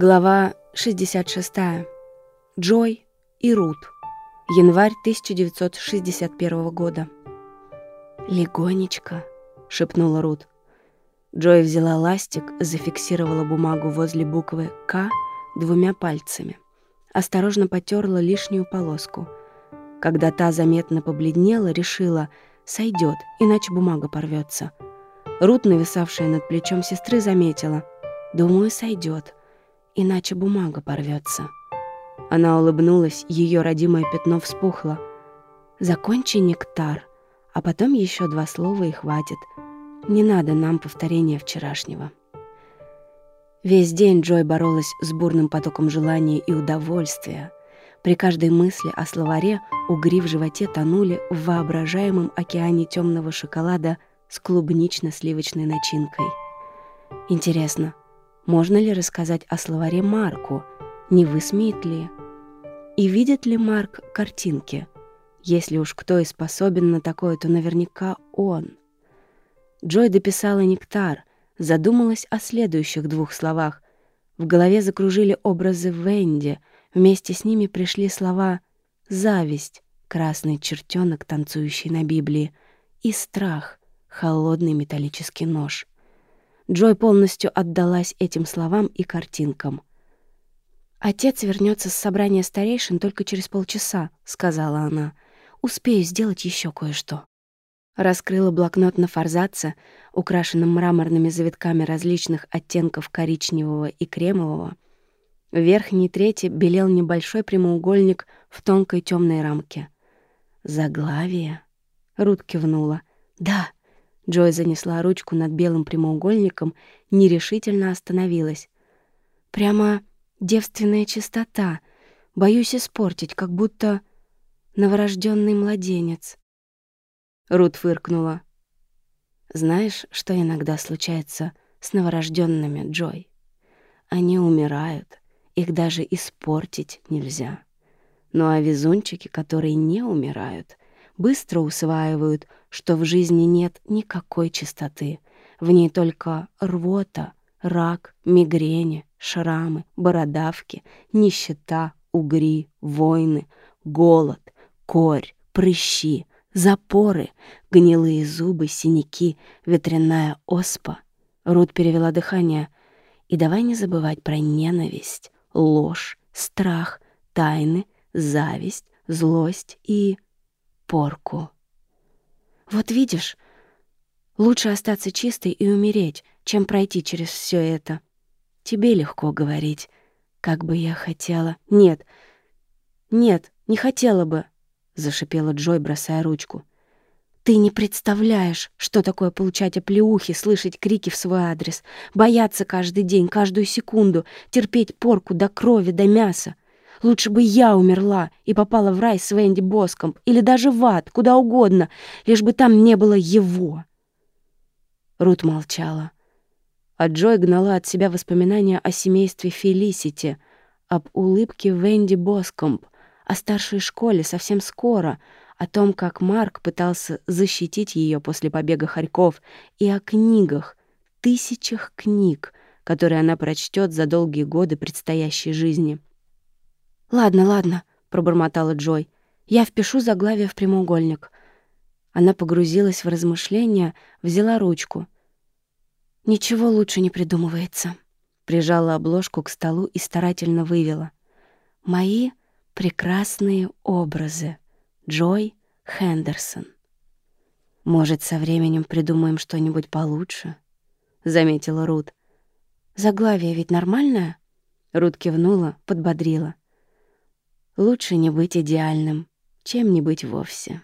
Глава 66. Джой и Рут. Январь 1961 года. «Легонечко», — шепнула Рут. Джой взяла ластик, зафиксировала бумагу возле буквы «К» двумя пальцами. Осторожно потерла лишнюю полоску. Когда та заметно побледнела, решила — сойдет, иначе бумага порвется. Рут, нависавшая над плечом сестры, заметила. «Думаю, сойдет иначе бумага порвется. Она улыбнулась, ее родимое пятно вспухло. «Закончи нектар, а потом еще два слова и хватит. Не надо нам повторения вчерашнего». Весь день Джой боролась с бурным потоком желания и удовольствия. При каждой мысли о словаре угри в животе тонули в воображаемом океане темного шоколада с клубнично-сливочной начинкой. Интересно, можно ли рассказать о словаре Марку? Не высмеет ли? И видит ли Марк картинки? Если уж кто и способен на такое, то наверняка он. Джой дописала «Нектар», задумалась о следующих двух словах. В голове закружили образы Венди, вместе с ними пришли слова «зависть», красный чертенок, танцующий на Библии, и страх, холодный металлический нож — Джой полностью отдалась этим словам и картинкам. «Отец вернется с собрания старейшин только через полчаса», — сказала она. «Успею сделать еще кое-что». Раскрыла блокнот на форзаце, украшенном мраморными завитками различных оттенков коричневого и кремового. В верхней трети белел небольшой прямоугольник в тонкой темной рамке. «Заглавие?» — Рут кивнула. «Да, Джой занесла ручку над белым прямоугольником, нерешительно остановилась. «Прямо девственная чистота. Боюсь испортить, как будто новорожденный младенец». Рут фыркнула. «Знаешь, что иногда случается с новорожденными, Джой? Они умирают, их даже испортить нельзя. Ну а везунчики, которые не умирают, быстро усваивают, что в жизни нет никакой чистоты. В ней только рвота, рак, мигрени, шрамы, бородавки, нищета, угри, войны, голод, корь, прыщи, запоры, гнилые зубы, синяки, ветряная оспа. Рут перевела дыхание. И давай не забывать про ненависть, ложь, страх, тайны, зависть, злость и порку. Вот видишь, лучше остаться чистой и умереть, чем пройти через все это. Тебе легко говорить, как бы я хотела. Нет, нет, не хотела бы, зашипела Джой, бросая ручку. Ты не представляешь, что такое получать оплеухи, слышать крики в свой адрес, бояться каждый день, каждую секунду, терпеть порку до крови, до мяса. Лучше бы я умерла и попала в рай с Венди Боском или даже в ад, куда угодно, лишь бы там не было его. Рут молчала. А Джой гнала от себя воспоминания о семействе Фелисити, об улыбке Венди Боскомп, о старшей школе совсем скоро, о том, как Марк пытался защитить ее после побега Харьков, и о книгах, тысячах книг, которые она прочтет за долгие годы предстоящей жизни. «Ладно, ладно», — пробормотала Джой. «Я впишу заглавие в прямоугольник». Она погрузилась в размышления, взяла ручку. «Ничего лучше не придумывается». Прижала обложку к столу и старательно вывела. «Мои прекрасные образы. Джой Хендерсон». «Может, со временем придумаем что-нибудь получше?» — заметила Рут. «Заглавие ведь нормальное?» Рут кивнула, подбодрила. Лучше не быть идеальным, чем не быть вовсе.